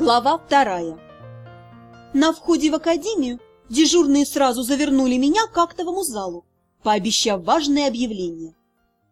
Глава вторая. На входе в академию дежурные сразу завернули меня к актовому залу, пообещав важное объявление.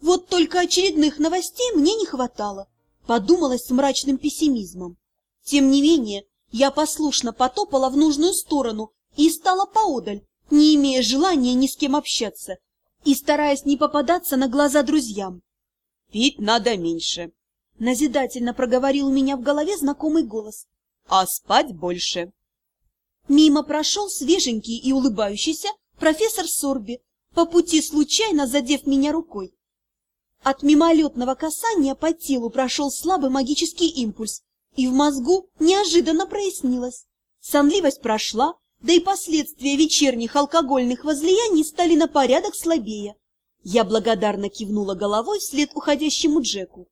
Вот только очередных новостей мне не хватало, подумалось с мрачным пессимизмом. Тем не менее, я послушно потопала в нужную сторону и стала поодаль, не имея желания ни с кем общаться и стараясь не попадаться на глаза друзьям. «Пить надо меньше», — назидательно проговорил у меня в голове знакомый голос. «А спать больше». Мимо прошел свеженький и улыбающийся профессор Сорби, по пути случайно задев меня рукой. От мимолетного касания по телу прошел слабый магический импульс, и в мозгу неожиданно прояснилось. Сонливость прошла, да и последствия вечерних алкогольных возлияний стали на порядок слабее. Я благодарно кивнула головой вслед уходящему Джеку.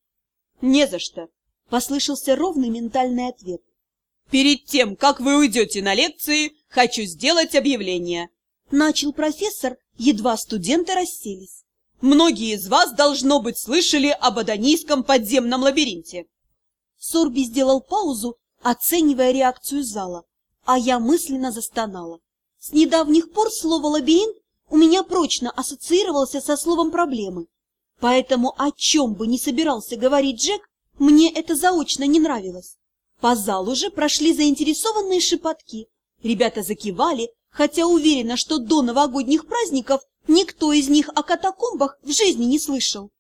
«Не за что!» — послышался ровный ментальный ответ. «Перед тем, как вы уйдете на лекции, хочу сделать объявление!» Начал профессор, едва студенты расселись. «Многие из вас, должно быть, слышали об Адонийском подземном лабиринте!» Сорби сделал паузу, оценивая реакцию зала, а я мысленно застонала. С недавних пор слово «лабиринт» у меня прочно ассоциировался со словом «проблемы». Поэтому о чем бы ни собирался говорить Джек, мне это заочно не нравилось. По залу же прошли заинтересованные шепотки. Ребята закивали, хотя уверена, что до новогодних праздников никто из них о катакомбах в жизни не слышал.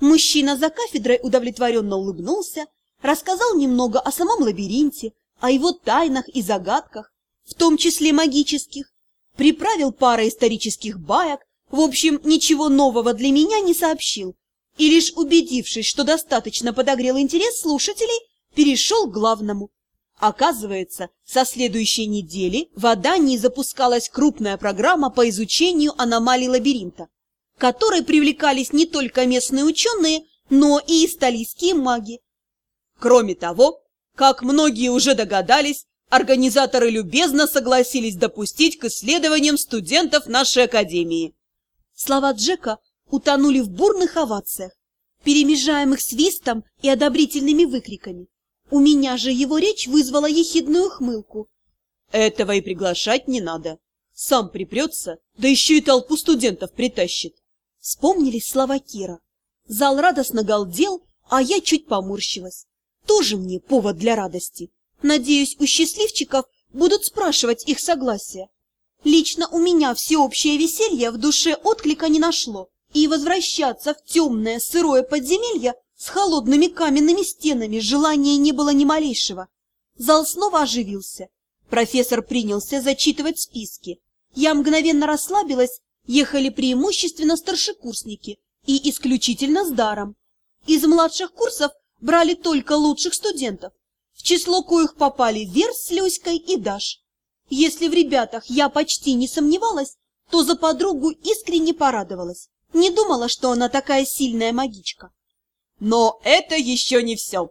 Мужчина за кафедрой удовлетворенно улыбнулся, рассказал немного о самом лабиринте, о его тайнах и загадках, в том числе магических, приправил парой исторических баек, в общем, ничего нового для меня не сообщил, и лишь убедившись, что достаточно подогрел интерес слушателей, перешел к главному. Оказывается, со следующей недели в Адании запускалась крупная программа по изучению аномалий лабиринта, которой привлекались не только местные ученые, но и исталийские маги. Кроме того, как многие уже догадались, организаторы любезно согласились допустить к исследованиям студентов нашей академии. Слова Джека утонули в бурных овациях, перемежаемых свистом и одобрительными выкриками. У меня же его речь вызвала ехидную хмылку. Этого и приглашать не надо. Сам припрется, да еще и толпу студентов притащит. Вспомнились слова Кира. Зал радостно галдел, а я чуть поморщилась. Тоже мне повод для радости. Надеюсь, у счастливчиков будут спрашивать их согласие. Лично у меня всеобщее веселье в душе отклика не нашло, и возвращаться в темное сырое подземелье с холодными каменными стенами желания не было ни малейшего. Зал снова оживился. Профессор принялся зачитывать списки. Я мгновенно расслабилась, ехали преимущественно старшекурсники и исключительно с даром. Из младших курсов брали только лучших студентов, в число коих попали Верс с Люськой и Даш. Если в ребятах я почти не сомневалась, то за подругу искренне порадовалась. Не думала, что она такая сильная магичка. Но это еще не все.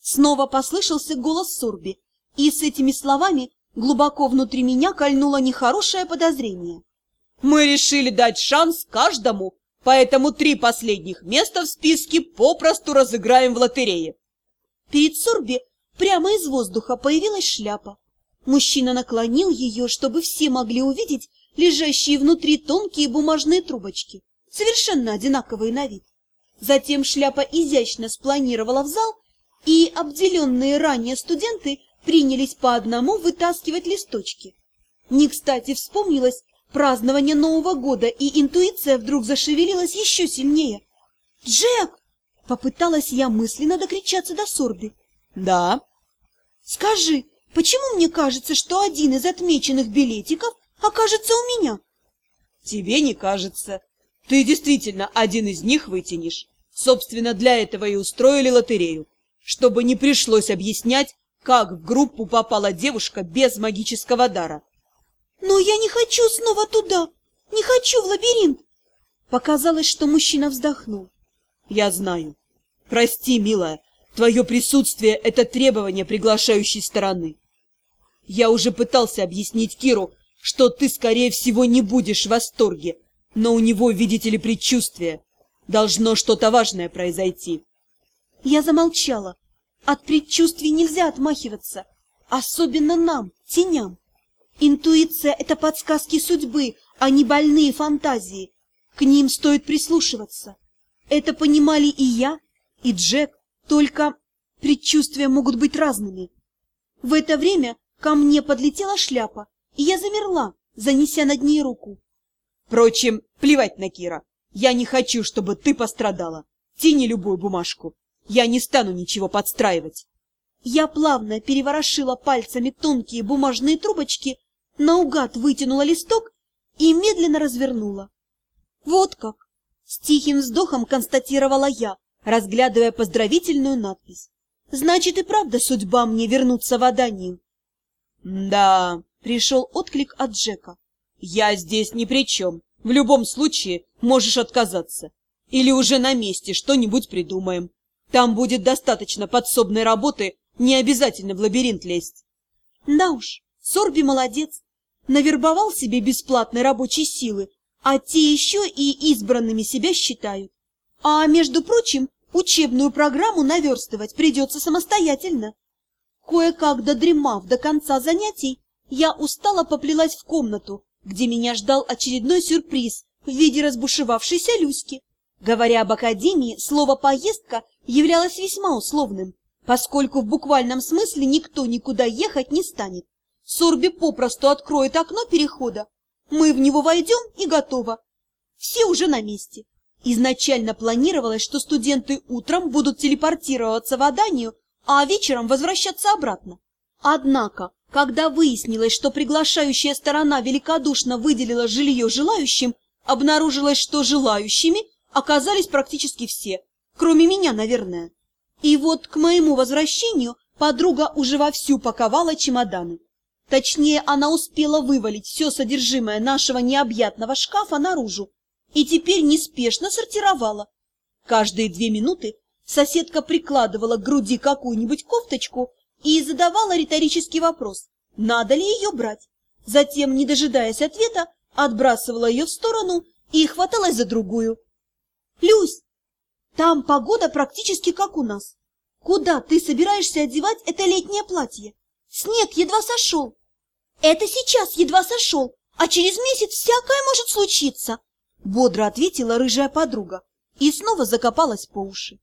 Снова послышался голос Сурби, и с этими словами глубоко внутри меня кольнуло нехорошее подозрение. Мы решили дать шанс каждому, поэтому три последних места в списке попросту разыграем в лотерее. Перед Сурби прямо из воздуха появилась шляпа. Мужчина наклонил ее, чтобы все могли увидеть лежащие внутри тонкие бумажные трубочки, совершенно одинаковые на вид. Затем шляпа изящно спланировала в зал, и обделенные ранее студенты принялись по одному вытаскивать листочки. Не кстати вспомнилось празднование Нового года, и интуиция вдруг зашевелилась еще сильнее. «Джек!» — попыталась я мысленно докричаться до Сорби. «Да?» «Скажи, почему мне кажется, что один из отмеченных билетиков окажется у меня?» «Тебе не кажется. Ты действительно один из них вытянешь. Собственно, для этого и устроили лотерею, чтобы не пришлось объяснять, как в группу попала девушка без магического дара. «Но я не хочу снова туда! Не хочу в лабиринт!» Показалось, что мужчина вздохнул. «Я знаю. Прости, милая, твое присутствие — это требование приглашающей стороны. Я уже пытался объяснить Киру, что ты, скорее всего, не будешь в восторге, но у него, видите ли, предчувствие. Должно что-то важное произойти. Я замолчала. От предчувствий нельзя отмахиваться. особенно нам, теням. Интуиция — это подсказки судьбы, а не больные фантазии. К ним стоит прислушиваться. Это понимали и я, и Джек, только предчувствия могут быть разными. В это время ко мне подлетела шляпа, и я замерла, занеся над ней руку. Впрочем, плевать на Кира. Я не хочу, чтобы ты пострадала. Тяни любую бумажку. Я не стану ничего подстраивать. Я плавно переворошила пальцами тонкие бумажные трубочки, наугад вытянула листок и медленно развернула. Вот как! С тихим вздохом констатировала я, разглядывая поздравительную надпись. Значит, и правда судьба мне вернуться в Аданию. Да, пришел отклик от Джека. Я здесь ни при чем. В любом случае можешь отказаться. Или уже на месте что-нибудь придумаем. Там будет достаточно подсобной работы, не обязательно в лабиринт лезть. Да уж, Сорби молодец. Навербовал себе бесплатной рабочей силы, а те еще и избранными себя считают. А, между прочим, учебную программу наверстывать придется самостоятельно. Кое-как додремав до конца занятий, я устало поплелась в комнату, где меня ждал очередной сюрприз в виде разбушевавшейся Люськи. Говоря об академии, слово «поездка» являлось весьма условным, поскольку в буквальном смысле никто никуда ехать не станет. Сорби попросту откроет окно перехода, мы в него войдем и готово. Все уже на месте. Изначально планировалось, что студенты утром будут телепортироваться в Аданию, а вечером возвращаться обратно. Однако, когда выяснилось, что приглашающая сторона великодушно выделила жилье желающим, обнаружилось, что желающими оказались практически все, кроме меня, наверное. И вот к моему возвращению подруга уже вовсю паковала чемоданы. Точнее, она успела вывалить все содержимое нашего необъятного шкафа наружу и теперь неспешно сортировала. Каждые две минуты соседка прикладывала к груди какую-нибудь кофточку и задавала риторический вопрос, надо ли ее брать. Затем, не дожидаясь ответа, отбрасывала ее в сторону и хваталась за другую. «Люсь, там погода практически как у нас. Куда ты собираешься одевать это летнее платье? Снег едва сошел. Это сейчас едва сошел, а через месяц всякое может случиться, бодро ответила рыжая подруга и снова закопалась по уши.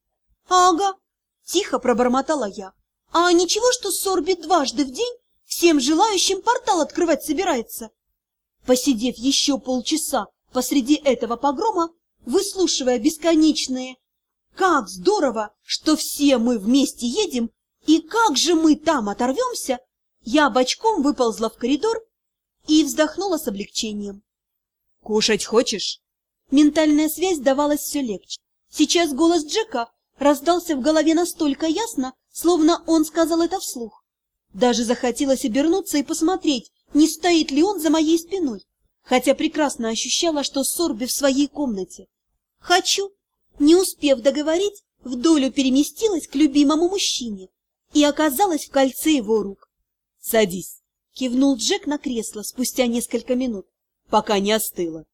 Ага, тихо пробормотала я. А ничего, что Сорби дважды в день всем желающим портал открывать собирается? Посидев еще полчаса посреди этого погрома, выслушивая бесконечные «Как здорово, что все мы вместе едем и как же мы там оторвемся? Я бочком выползла в коридор и вздохнула с облегчением. «Кушать хочешь?» Ментальная связь давалась все легче. Сейчас голос Джека раздался в голове настолько ясно, словно он сказал это вслух. Даже захотелось обернуться и посмотреть, не стоит ли он за моей спиной, хотя прекрасно ощущала, что Сорби в своей комнате. «Хочу!» Не успев договорить, в долю переместилась к любимому мужчине и оказалась в кольце его рук. «Садись!» — кивнул Джек на кресло спустя несколько минут, пока не остыло.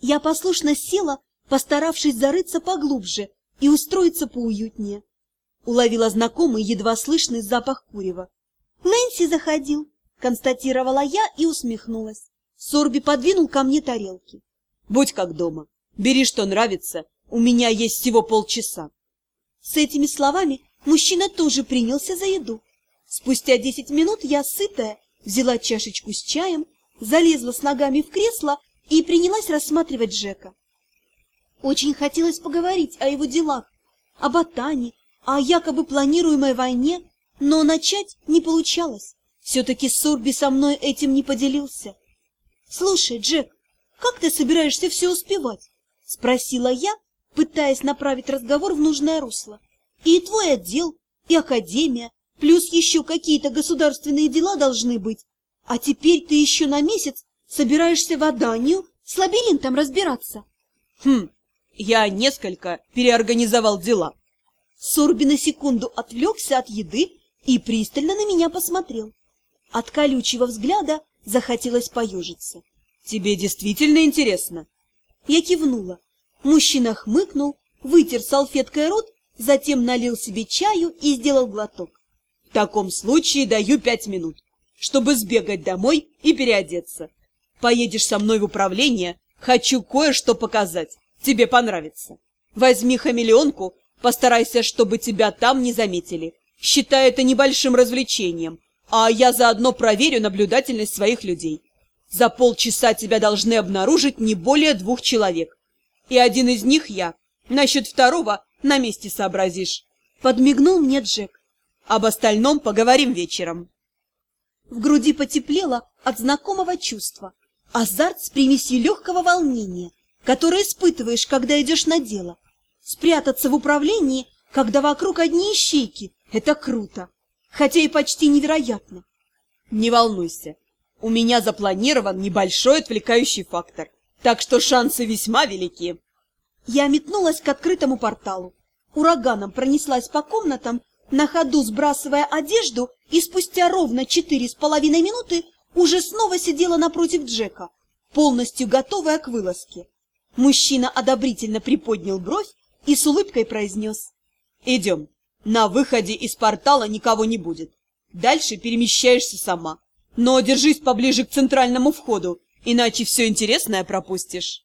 Я послушно села, постаравшись зарыться поглубже и устроиться поуютнее. Уловила знакомый, едва слышный запах курева. «Нэнси заходил», — констатировала я и усмехнулась. Сорби подвинул ко мне тарелки. «Будь как дома. Бери, что нравится. У меня есть всего полчаса». С этими словами Мужчина тоже принялся за еду. Спустя десять минут я, сытая, взяла чашечку с чаем, залезла с ногами в кресло и принялась рассматривать Джека. Очень хотелось поговорить о его делах, об Атане, о якобы планируемой войне, но начать не получалось. Все-таки Сорби со мной этим не поделился. — Слушай, Джек, как ты собираешься все успевать? — спросила я, пытаясь направить разговор в нужное русло. И твой отдел, и академия, плюс еще какие-то государственные дела должны быть. А теперь ты еще на месяц собираешься в Аданию с лабиринтом разбираться. Хм, я несколько переорганизовал дела. Сорби на секунду отвлекся от еды и пристально на меня посмотрел. От колючего взгляда захотелось поежиться. Тебе действительно интересно? Я кивнула. Мужчина хмыкнул, вытер салфеткой рот затем налил себе чаю и сделал глоток. В таком случае даю пять минут, чтобы сбегать домой и переодеться. Поедешь со мной в управление, хочу кое-что показать. Тебе понравится. Возьми хамелеонку, постарайся, чтобы тебя там не заметили. Считай это небольшим развлечением, а я заодно проверю наблюдательность своих людей. За полчаса тебя должны обнаружить не более двух человек. И один из них я. Насчет второго на месте сообразишь. Подмигнул мне Джек. Об остальном поговорим вечером. В груди потеплело от знакомого чувства. Азарт с примесью легкого волнения, которое испытываешь, когда идешь на дело. Спрятаться в управлении, когда вокруг одни ищейки, это круто, хотя и почти невероятно. Не волнуйся, у меня запланирован небольшой отвлекающий фактор, так что шансы весьма велики. Я метнулась к открытому порталу. Ураганом пронеслась по комнатам, на ходу сбрасывая одежду, и спустя ровно четыре с половиной минуты уже снова сидела напротив Джека, полностью готовая к вылазке. Мужчина одобрительно приподнял бровь и с улыбкой произнес. «Идем. На выходе из портала никого не будет. Дальше перемещаешься сама. Но держись поближе к центральному входу, иначе все интересное пропустишь».